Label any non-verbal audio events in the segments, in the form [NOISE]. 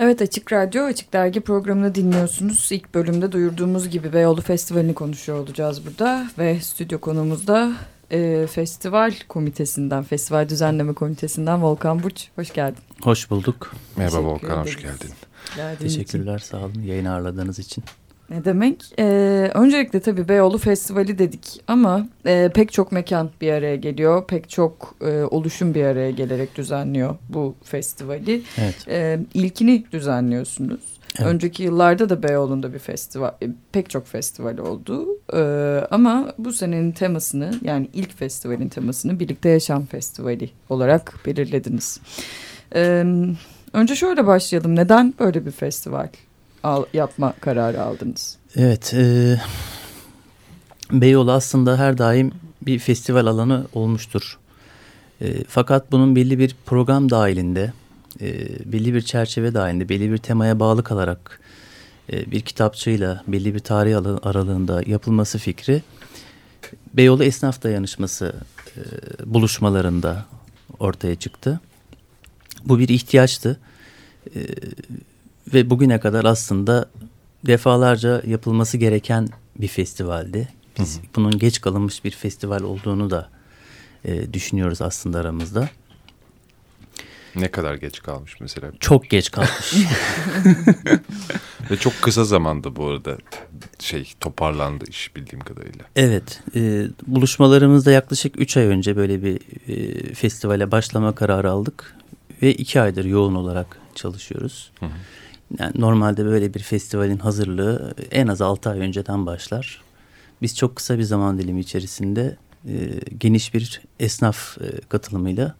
Evet Açık Radyo, Açık Dergi programını dinliyorsunuz. İlk bölümde duyurduğumuz gibi Beyoğlu Festivali'ni konuşuyor olacağız burada. Ve stüdyo konumuzda e, festival komitesinden, festival düzenleme komitesinden Volkan Burç. Hoş geldin. Hoş bulduk. Merhaba Volkan, hoş geldin. Geldiğin Teşekkürler, için. sağ olun yayın ağırladığınız için. Ne demek? Ee, öncelikle tabii Beyoğlu Festivali dedik ama e, pek çok mekan bir araya geliyor. Pek çok e, oluşum bir araya gelerek düzenliyor bu festivali. Evet. E, ilkini düzenliyorsunuz. Evet. Önceki yıllarda da Beyoğlu'nda bir festival, e, pek çok festival oldu. E, ama bu senenin temasını yani ilk festivalin temasını Birlikte Yaşam Festivali olarak belirlediniz. E, önce şöyle başlayalım. Neden böyle bir festival al, yapma kararı aldınız? Evet, e, Beyoğlu aslında her daim bir festival alanı olmuştur. E, fakat bunun belli bir program dahilinde, e, belli bir çerçeve dahilinde, belli bir temaya bağlı kalarak e, bir kitapçıyla belli bir tarih aralığında yapılması fikri Beyoğlu Esnaf Dayanışması e, buluşmalarında ortaya çıktı. Bu bir ihtiyaçtı. E, ve bugüne kadar aslında defalarca yapılması gereken bir festivaldi. Biz hı hı. bunun geç kalınmış bir festival olduğunu da e, düşünüyoruz aslında aramızda. Ne kadar geç kalmış mesela? Çok geç kalmış. [LAUGHS] Ve çok kısa zamanda bu arada şey toparlandı iş bildiğim kadarıyla. Evet. E, buluşmalarımızda yaklaşık 3 ay önce böyle bir e, festivale başlama kararı aldık. Ve 2 aydır yoğun olarak çalışıyoruz. Hı hı. Yani normalde böyle bir festivalin hazırlığı en az 6 ay önceden başlar. Biz çok kısa bir zaman dilimi içerisinde e, geniş bir esnaf e, katılımıyla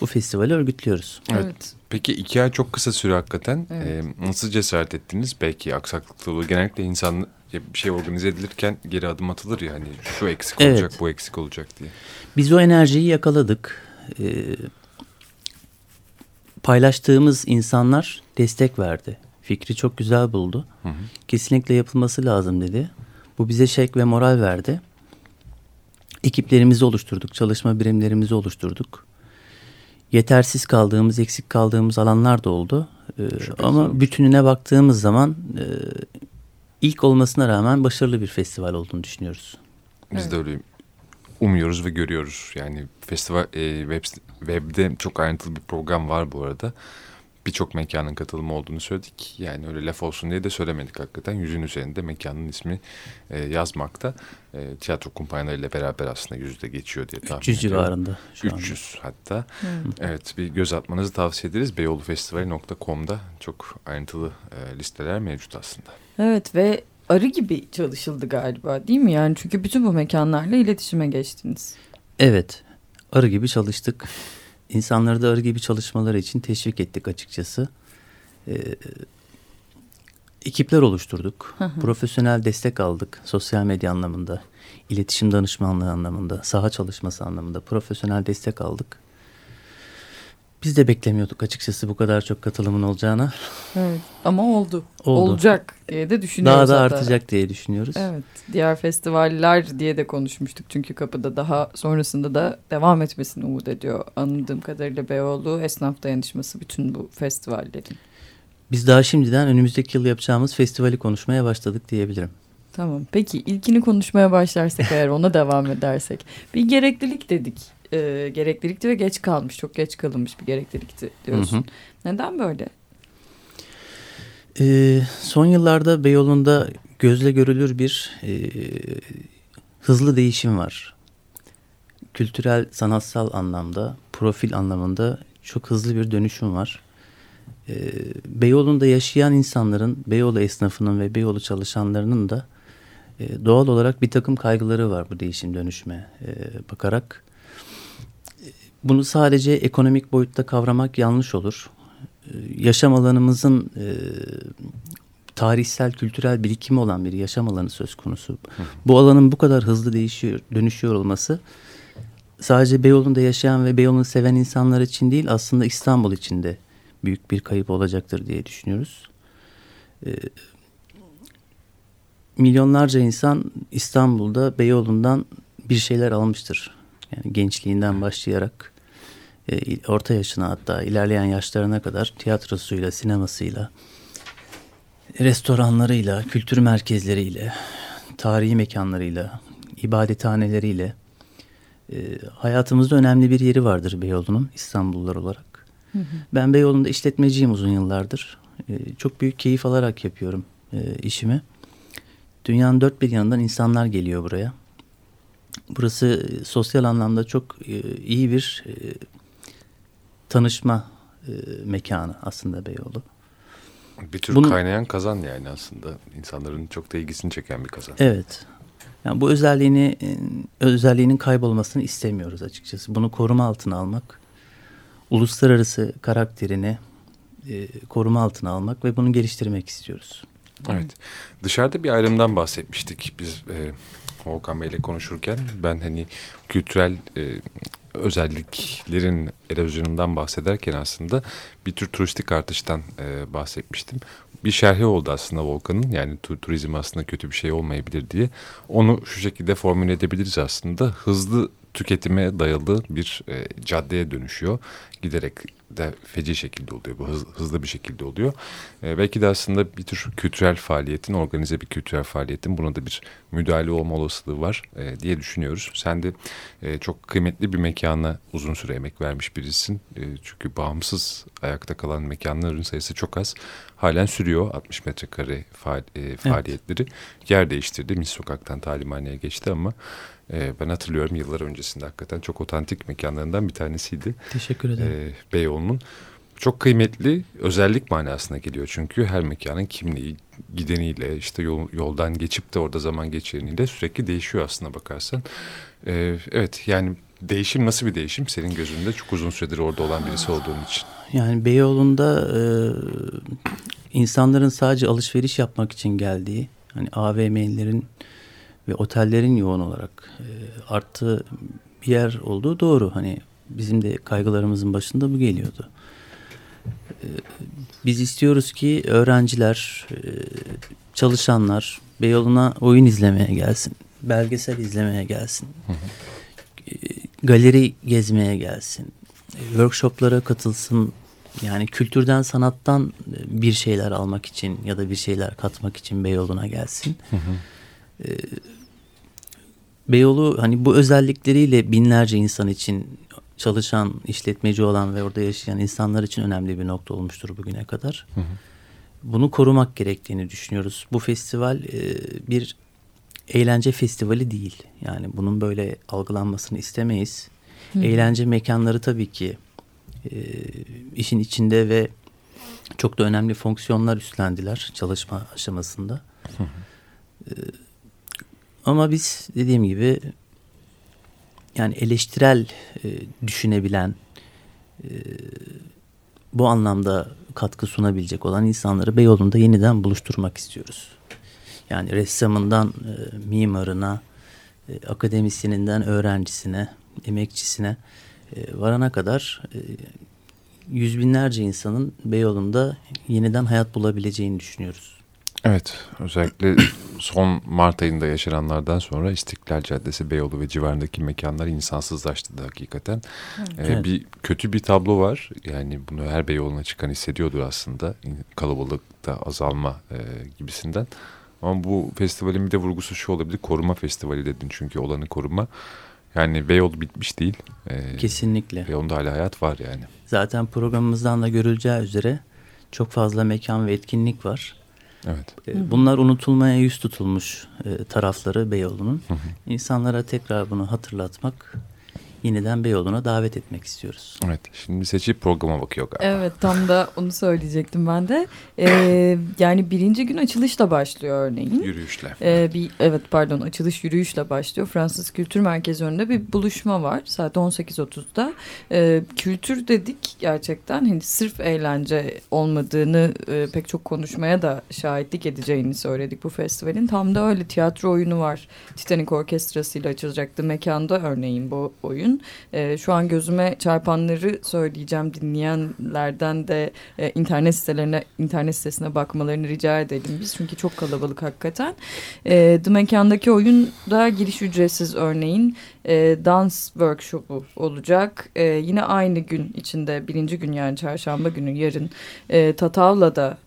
bu festivali örgütlüyoruz. Evet. evet. Peki iki ay çok kısa süre hakikaten. Evet. E, nasıl cesaret ettiniz? Belki aksaklıkta olur. Genellikle insan bir şey organize edilirken geri adım atılır ya hani şu eksik olacak evet. bu eksik olacak diye. Biz o enerjiyi yakaladık. E, paylaştığımız insanlar destek verdi. Fikri çok güzel buldu. Hı hı. Kesinlikle yapılması lazım dedi. Bu bize şek ve moral verdi. Ekiplerimizi oluşturduk, çalışma birimlerimizi oluşturduk. Yetersiz kaldığımız, eksik kaldığımız alanlar da oldu. Ee, ama bütününe baktığımız zaman e, ilk olmasına rağmen başarılı bir festival olduğunu düşünüyoruz. Biz evet. de öyle umuyoruz ve görüyoruz. Yani festival e, web, webde çok ayrıntılı bir program var bu arada birçok mekanın katılımı olduğunu söyledik. Yani öyle laf olsun diye de söylemedik hakikaten. Yüzün üzerinde mekanın ismi e, yazmakta. E, tiyatro kumpanyalarıyla beraber aslında yüzde geçiyor diye tahmin 300 ediyorum. civarında. 300 anda. hatta. Hmm. Evet bir göz atmanızı tavsiye ederiz. beyoğlufestivali.com'da çok ayrıntılı e, listeler mevcut aslında. Evet ve arı gibi çalışıldı galiba değil mi? Yani çünkü bütün bu mekanlarla iletişime geçtiniz. Evet arı gibi çalıştık. İnsanları da arı gibi çalışmaları için teşvik ettik açıkçası. Ee, ekipler oluşturduk. Profesyonel destek aldık sosyal medya anlamında, iletişim danışmanlığı anlamında, saha çalışması anlamında profesyonel destek aldık. Biz de beklemiyorduk açıkçası bu kadar çok katılımın olacağına. Evet ama oldu. oldu. Olacak diye de düşünüyoruz. Daha da hatta. artacak diye düşünüyoruz. Evet. Diğer festivaller diye de konuşmuştuk. Çünkü kapıda daha sonrasında da devam etmesini umut ediyor. Anladığım kadarıyla Beyoğlu esnaf dayanışması bütün bu festivallerin. Biz daha şimdiden önümüzdeki yıl yapacağımız festivali konuşmaya başladık diyebilirim. Tamam. Peki ilkini konuşmaya başlarsak eğer ona devam edersek. Bir gereklilik dedik e, gereklilikti ve geç kalmış. Çok geç kalınmış bir gereklilikti diyorsun. Hı hı. Neden böyle? E, son yıllarda Beyoğlu'nda gözle görülür bir e, hızlı değişim var. Kültürel, sanatsal anlamda, profil anlamında çok hızlı bir dönüşüm var. E, Beyoğlu'nda yaşayan insanların, Beyoğlu esnafının ve Beyoğlu çalışanlarının da e, doğal olarak bir takım kaygıları var bu değişim dönüşme e, bakarak. Bunu sadece ekonomik boyutta kavramak yanlış olur. Ee, yaşam alanımızın e, tarihsel, kültürel birikimi olan bir yaşam alanı söz konusu. Bu alanın bu kadar hızlı değişiyor, dönüşüyor olması sadece Beyoğlu'nda yaşayan ve Beyoğlu'nu seven insanlar için değil aslında İstanbul için de büyük bir kayıp olacaktır diye düşünüyoruz. E, milyonlarca insan İstanbul'da Beyoğlu'ndan bir şeyler almıştır. Yani gençliğinden başlayarak orta yaşına hatta ilerleyen yaşlarına kadar tiyatrosuyla, sinemasıyla, restoranlarıyla, kültür merkezleriyle, tarihi mekanlarıyla, ibadethaneleriyle e, hayatımızda önemli bir yeri vardır Beyoğlu'nun İstanbullular olarak. Hı hı. Ben Beyoğlu'nda işletmeciyim uzun yıllardır. E, çok büyük keyif alarak yapıyorum e, işimi. Dünyanın dört bir yanından insanlar geliyor buraya. Burası e, sosyal anlamda çok e, iyi bir e, tanışma e, mekanı aslında Beyoğlu. Bir tür Bunun, kaynayan kazan yani aslında. insanların çok da ilgisini çeken bir kazan. Evet. Yani bu özelliğini e, özelliğinin kaybolmasını istemiyoruz açıkçası. Bunu koruma altına almak, uluslararası karakterini e, koruma altına almak ve bunu geliştirmek istiyoruz. Evet. Dışarıda bir ayrımdan bahsetmiştik biz e, Volkan Bey'le konuşurken. Ben hani kültürel e, özelliklerin erozyonundan bahsederken aslında bir tür turistik artıştan e, bahsetmiştim. Bir şerhi oldu aslında Volkan'ın yani tur turizm aslında kötü bir şey olmayabilir diye. Onu şu şekilde formüle edebiliriz aslında. Hızlı tüketime dayalı bir e, caddeye dönüşüyor. Giderek de feci şekilde oluyor. Bu hız, hızlı bir şekilde oluyor. E, belki de aslında bir tür kültürel faaliyetin, organize bir kültürel faaliyetin buna da bir müdahale olma olasılığı var e, diye düşünüyoruz. Sen de e, çok kıymetli bir mekana uzun süre emek vermiş birisin. E, çünkü bağımsız ayakta kalan mekanların sayısı çok az. Halen sürüyor 60 metrekare faal, e, faaliyetleri. Evet. Yer değiştirdi. Mis Sokak'tan talimhaneye geçti ama e, ben hatırlıyorum yıllar öncesinde hakikaten çok otantik mekanlarından bir tanesiydi. Teşekkür ederim. E, Beyoğlu'nun. Çok kıymetli özellik manasına geliyor çünkü her mekanın kimliği gideniyle işte yol, yoldan geçip de orada zaman geçireniyle sürekli değişiyor aslına bakarsan. E, evet yani değişim nasıl bir değişim senin gözünde çok uzun süredir orada olan birisi olduğun için? Yani Beyoğlu'nda e, insanların sadece alışveriş yapmak için geldiği hani AVM'lerin ve otellerin yoğun olarak e, arttığı bir yer olduğu doğru. Hani bizim de kaygılarımızın başında bu geliyordu. E, biz istiyoruz ki öğrenciler, e, çalışanlar Beyoğlu'na oyun izlemeye gelsin, belgesel izlemeye gelsin, hı hı. E, galeri gezmeye gelsin, e, workshoplara katılsın. Yani kültürden, sanattan bir şeyler almak için ya da bir şeyler katmak için Beyoğlu'na gelsin. Hı hı. Beyoğlu hani bu özellikleriyle binlerce insan için çalışan, işletmeci olan ve orada yaşayan insanlar için önemli bir nokta olmuştur bugüne kadar. Hı hı. Bunu korumak gerektiğini düşünüyoruz. Bu festival e, bir eğlence festivali değil. Yani bunun böyle algılanmasını istemeyiz. Hı. Eğlence mekanları tabii ki e, işin içinde ve çok da önemli fonksiyonlar üstlendiler çalışma aşamasında. Hı hı. E, ama biz dediğim gibi yani eleştirel e, düşünebilen e, bu anlamda katkı sunabilecek olan insanları Beyoğlu'nda yeniden buluşturmak istiyoruz. Yani ressamından e, mimarına, e, akademisyeninden öğrencisine, emekçisine e, varana kadar e, yüz binlerce insanın Beyoğlu'nda yeniden hayat bulabileceğini düşünüyoruz. Evet, özellikle [COUGHS] son Mart ayında yaşananlardan sonra İstiklal Caddesi, Beyoğlu ve civarındaki mekanlar insansızlaştı da hakikaten. Evet. Ee, bir kötü bir tablo var. Yani bunu her Beyoğlu'na çıkan hissediyordur aslında. Kalabalıkta azalma e, gibisinden. Ama bu festivalin bir de vurgusu şu olabilir. Koruma festivali dedin çünkü olanı koruma. Yani Beyoğlu bitmiş değil. Ee, Kesinlikle. Beyoğlu'nda hala hayat var yani. Zaten programımızdan da görüleceği üzere çok fazla mekan ve etkinlik var. Evet. Ee, bunlar unutulmaya yüz tutulmuş e, tarafları Beyoğlu'nun. İnsanlara tekrar bunu hatırlatmak yeniden Beyoğlu'na davet etmek istiyoruz. Evet şimdi seçip programa bakıyor galiba. Evet tam da onu söyleyecektim ben de. Ee, yani birinci gün açılışla başlıyor örneğin. Yürüyüşle. Ee, bir, evet pardon açılış yürüyüşle başlıyor. Fransız Kültür Merkezi önünde bir buluşma var saat 18.30'da. Ee, kültür dedik gerçekten hani sırf eğlence olmadığını e, pek çok konuşmaya da şahitlik edeceğini söyledik bu festivalin. Tam da öyle tiyatro oyunu var. Titanic Orkestrası ile açılacaktı mekanda örneğin bu oyun oyun. E, şu an gözüme çarpanları söyleyeceğim dinleyenlerden de e, internet sitelerine internet sitesine bakmalarını rica edelim biz. Çünkü çok kalabalık hakikaten. E, The Mekan'daki oyunda giriş ücretsiz örneğin e, dans workshopu olacak. E, yine aynı gün içinde birinci gün yani çarşamba günü yarın e, Tatavla'da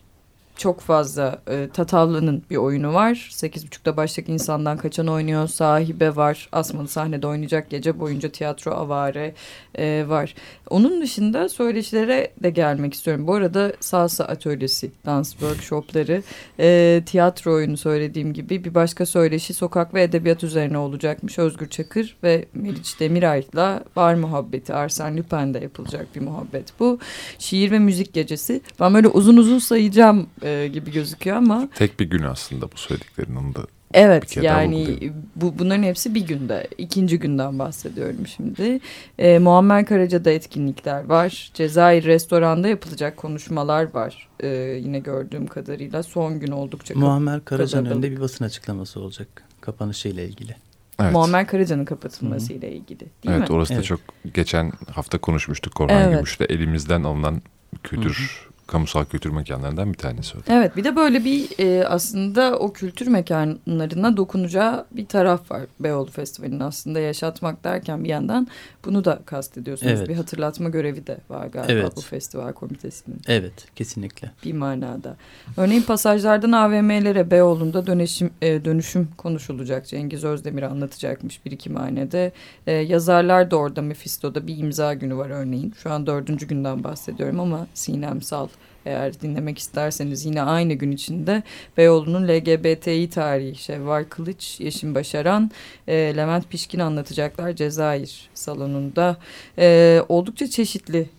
çok fazla e, Tatavla'nın bir oyunu var. Sekiz buçukta baştaki insandan kaçan oynuyor. Sahibe var. Asmalı sahnede oynayacak. Gece boyunca tiyatro avare e, var. Onun dışında söyleşilere de gelmek istiyorum. Bu arada salsa atölyesi, dans workshopları, e, tiyatro oyunu söylediğim gibi bir başka söyleşi sokak ve edebiyat üzerine olacakmış. Özgür Çakır ve Meriç Demiray'la Bar Muhabbeti, Arsene Lupin'de yapılacak bir muhabbet bu. Şiir ve müzik gecesi. Ben böyle uzun uzun sayacağım e, gibi gözüküyor ama. Tek bir gün aslında bu söylediklerinin onu da Evet yani bu, bunların hepsi bir günde. ikinci günden bahsediyorum şimdi. E, Muammer Karaca'da etkinlikler var. Cezayir restoranda yapılacak konuşmalar var. E, yine gördüğüm kadarıyla son gün oldukça. Muammer Karaca'nın önünde bir basın açıklaması olacak kapanışıyla ilgili. Evet. Muammer Karaca'nın kapatılmasıyla ilgili değil evet, mi? Evet orası da çok geçen hafta konuşmuştuk Korhan evet. Gümüş'te elimizden alınan kültür Hı -hı kamusal kültür mekanlarından bir tanesi o. Evet bir de böyle bir e, aslında o kültür mekanlarına dokunacağı bir taraf var Beyoğlu Festivali'nin aslında yaşatmak derken bir yandan bunu da kastediyorsunuz. Evet. Bir hatırlatma görevi de var galiba evet. bu festival komitesinin. Evet kesinlikle. Bir manada. Örneğin pasajlardan AVM'lere Beyoğlu'nda dönüşüm, e, dönüşüm konuşulacak. Cengiz Özdemir anlatacakmış bir iki manede. E, yazarlar da orada Mephisto'da bir imza günü var örneğin. Şu an dördüncü günden bahsediyorum ama Sinem Sal eğer dinlemek isterseniz yine aynı gün içinde Beyoğlu'nun LGBTİ tarihi Şevval Kılıç, Yeşim Başaran, e, Levent Pişkin anlatacaklar Cezayir salonunda. E, oldukça çeşitli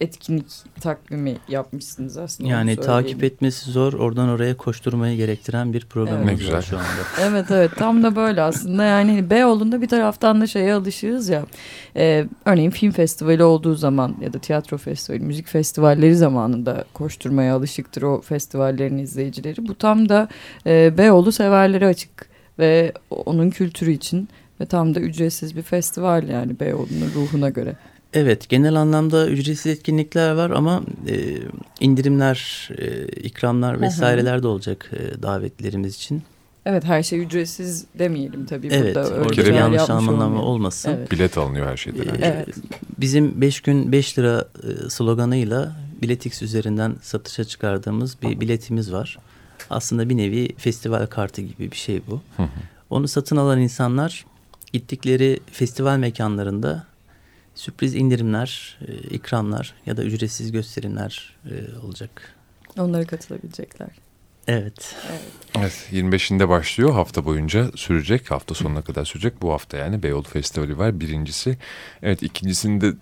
etkinlik takvimi yapmışsınız aslında. Yani takip etmesi zor, oradan oraya koşturmayı gerektiren bir program evet. güzel şu anda. [LAUGHS] evet evet tam da böyle aslında yani Beyoğlu'nda bir taraftan da şeye alışığız ya. E, örneğin film festivali olduğu zaman ya da tiyatro festivali, müzik festivalleri zamanında koşturmaya alışıktır o festivallerin izleyicileri. Bu tam da e, Beyoğlu severlere açık ve onun kültürü için ve tam da ücretsiz bir festival yani Beyoğlu'nun ruhuna göre. Evet genel anlamda ücretsiz etkinlikler var ama e, indirimler, e, ikramlar vesaireler de olacak e, davetlerimiz için. Evet her şey ücretsiz demeyelim tabii evet, burada. Evet orada yanlış anlamlama olmasın. Evet. Bilet alınıyor her şeyden önce. Evet. Bizim 5 gün 5 lira e, sloganıyla Biletix üzerinden satışa çıkardığımız bir biletimiz var. Aslında bir nevi festival kartı gibi bir şey bu. Onu satın alan insanlar gittikleri festival mekanlarında sürpriz indirimler, e, ikramlar ya da ücretsiz gösterimler e, olacak. Onlara katılabilecekler. Evet. evet. Evet 25'inde başlıyor hafta boyunca sürecek hafta sonuna kadar sürecek bu hafta yani Beyoğlu Festivali var birincisi. Evet ikincisinde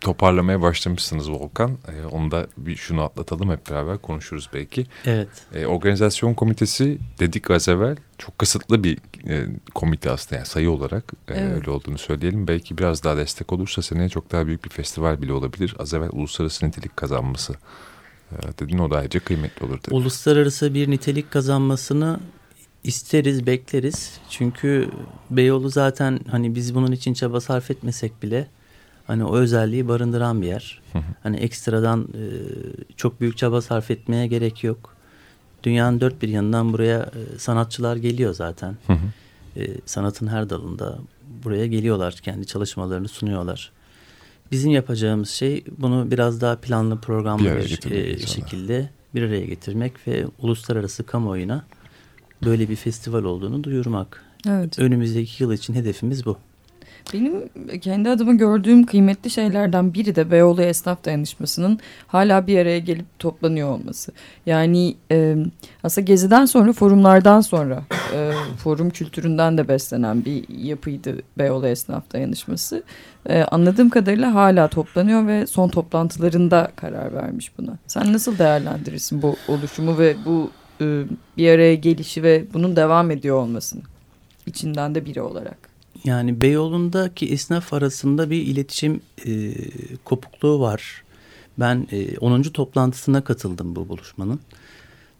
toparlamaya başlamışsınız Volkan. Ee, onu da bir şunu atlatalım hep beraber konuşuruz belki. Evet. Ee, organizasyon komitesi dedik az evvel çok kısıtlı bir e, komite aslında yani sayı olarak e, evet. öyle olduğunu söyleyelim. Belki biraz daha destek olursa seneye çok daha büyük bir festival bile olabilir. Az evvel uluslararası nitelik kazanması e, dedin o da ayrıca kıymetli olur. Dedi. Uluslararası bir nitelik kazanmasını isteriz, bekleriz. Çünkü Beyoğlu zaten hani biz bunun için çaba sarf etmesek bile hani o özelliği barındıran bir yer. Hani ekstradan e, çok büyük çaba sarf etmeye gerek yok. Dünyanın dört bir yanından buraya e, sanatçılar geliyor zaten. E, sanatın her dalında buraya geliyorlar. Kendi çalışmalarını sunuyorlar. Bizim yapacağımız şey bunu biraz daha planlı programlı bir, bir e, şekilde bir araya getirmek ve uluslararası kamuoyuna böyle bir festival olduğunu duyurmak. Evet. Önümüzdeki yıl için hedefimiz bu. Benim kendi adıma gördüğüm kıymetli şeylerden biri de Beyoğlu Esnaf Dayanışması'nın hala bir araya gelip toplanıyor olması. Yani e, aslında Gezi'den sonra forumlardan sonra e, forum kültüründen de beslenen bir yapıydı Beyoğlu Esnaf Dayanışması. E, anladığım kadarıyla hala toplanıyor ve son toplantılarında karar vermiş buna. Sen nasıl değerlendirirsin bu oluşumu ve bu e, bir araya gelişi ve bunun devam ediyor olmasını? içinden de biri olarak. Yani Beyoğlu'ndaki esnaf arasında bir iletişim e, kopukluğu var. Ben e, 10. toplantısına katıldım bu buluşmanın.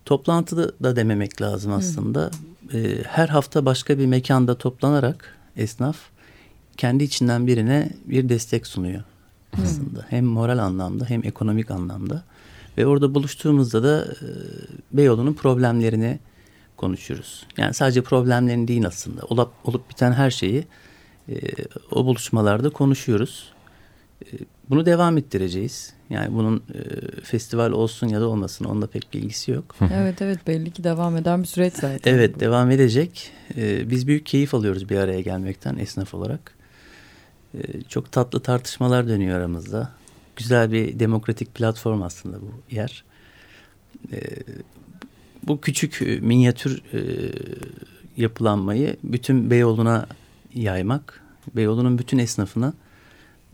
Toplantıda da dememek lazım aslında. E, her hafta başka bir mekanda toplanarak esnaf kendi içinden birine bir destek sunuyor aslında. Hmm. Hem moral anlamda hem ekonomik anlamda. Ve orada buluştuğumuzda da e, Beyoğlu'nun problemlerini konuşuruz. Yani sadece problemlerini değil aslında. Olup, olup biten her şeyi e, o buluşmalarda konuşuyoruz. E, bunu devam ettireceğiz. Yani bunun e, festival olsun ya da olmasın onunla pek bir ilgisi yok. [LAUGHS] evet evet belli ki devam eden bir süreç zaten. Evet devam edecek. E, biz büyük keyif alıyoruz bir araya gelmekten esnaf olarak. E, çok tatlı tartışmalar dönüyor aramızda. Güzel bir demokratik platform aslında bu yer. E, bu küçük e, minyatür e, yapılanmayı bütün Beyoğlu'na yaymak, Beyoğlu'nun bütün esnafına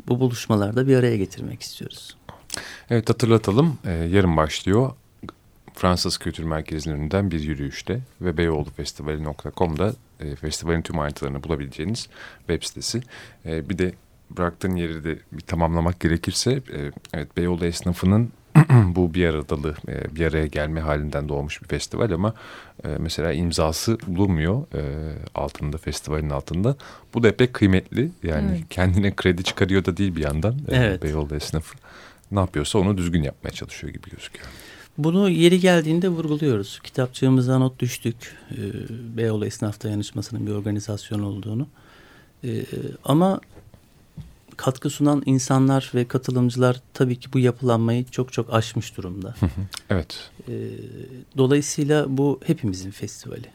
bu buluşmalarda bir araya getirmek istiyoruz. Evet hatırlatalım. Ee, yarın başlıyor. Fransız Kültür Merkezi'nin önünden bir yürüyüşte ve beyoğlufestivali.com'da e, festivalin tüm ayrıntılarını bulabileceğiniz web sitesi. E, bir de bıraktığın yeri de bir tamamlamak gerekirse e, evet Beyoğlu esnafının [CLEARS THROAT] bu bir aradalı e, bir araya gelme halinden doğmuş bir festival ama e, mesela imzası bulunmuyor e, altında festivalin altında. Bu da epey kıymetli yani evet. kendine kredi çıkarıyor da değil bir yandan evet. Beyoğlu esnafı. Ne yapıyorsa onu düzgün yapmaya çalışıyor gibi gözüküyor. Bunu yeri geldiğinde vurguluyoruz. Kitapçığımıza not düştük. Beyoğlu Esnaf Dayanışması'nın bir organizasyon olduğunu. ama katkı sunan insanlar ve katılımcılar tabii ki bu yapılanmayı çok çok aşmış durumda. evet. E, dolayısıyla bu hepimizin festivali.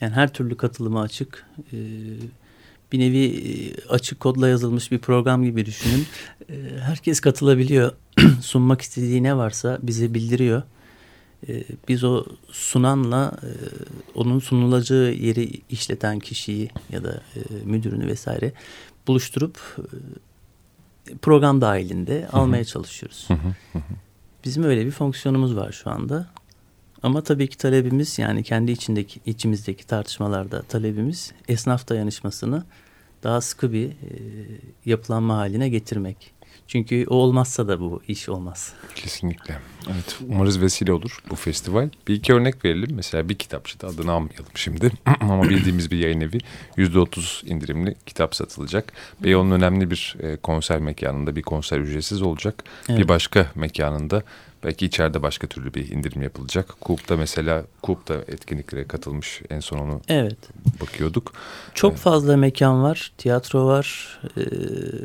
Yani her türlü katılıma açık. E, bir nevi e, açık kodla yazılmış bir program gibi düşünün. E, herkes katılabiliyor. [CLEARS THROAT] Sunmak istediği ne varsa bize bildiriyor. E, biz o sunanla e, onun sunulacağı yeri işleten kişiyi ya da e, müdürünü vesaire buluşturup e, program dahilinde almaya çalışıyoruz. Bizim öyle bir fonksiyonumuz var şu anda. Ama tabii ki talebimiz yani kendi içindeki içimizdeki tartışmalarda talebimiz esnaf dayanışmasını daha sıkı bir e, yapılanma haline getirmek. Çünkü o olmazsa da bu iş olmaz. Kesinlikle. Evet umarız vesile olur bu festival. Bir iki örnek verelim. Mesela bir kitapçıda adını almayalım şimdi. [CLEARS THROAT] Ama bildiğimiz bir yayın evi yüzde otuz indirimli kitap satılacak. Beyoğlu'nun önemli bir e, konser mekanında bir konser ücretsiz olacak. Evet. Bir başka mekanında Belki içeride başka türlü bir indirim yapılacak. Coop'ta mesela Coop'ta etkinliklere katılmış en son onu evet. bakıyorduk. Çok ee, fazla mekan var. Tiyatro var, e,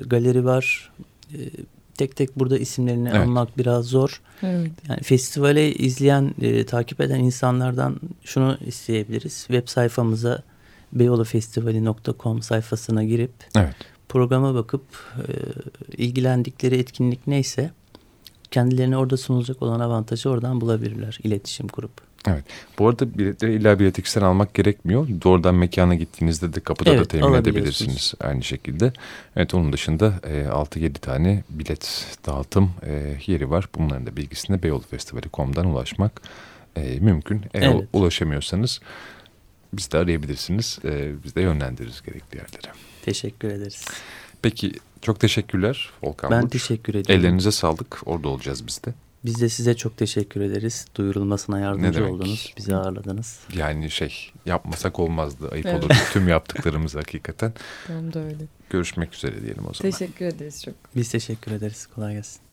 galeri var, e, tek tek burada isimlerini evet. almak biraz zor. Evet. Yani festivale izleyen, e, takip eden insanlardan şunu isteyebiliriz. Web sayfamıza beyoğlufestivali.com sayfasına girip evet. programa bakıp e, ilgilendikleri etkinlik neyse kendilerine orada sunulacak olan avantajı oradan bulabilirler iletişim kurup. Evet. Bu arada biletleri illa bilet X'ten almak gerekmiyor. Doğrudan mekana gittiğinizde de kapıda evet, da temin edebilirsiniz aynı şekilde. Evet onun dışında e, 6-7 tane bilet dağıtım e, yeri var. Bunların da bilgisine beyoğlufestivali.com'dan ulaşmak e, mümkün. Eğer evet. ulaşamıyorsanız biz de arayabilirsiniz. E, biz de yönlendiririz gerekli yerlere. Teşekkür ederiz. Peki çok teşekkürler Volkan Ben Burç. teşekkür ediyorum. Ellerinize sağlık. Orada olacağız biz de. Biz de size çok teşekkür ederiz. Duyurulmasına yardımcı oldunuz. Bizi ağırladınız. Yani şey yapmasak olmazdı. Ayıp evet. olur. Tüm yaptıklarımız hakikaten. Tam da öyle. Görüşmek üzere diyelim o zaman. Teşekkür ederiz çok. Biz teşekkür ederiz. Kolay gelsin.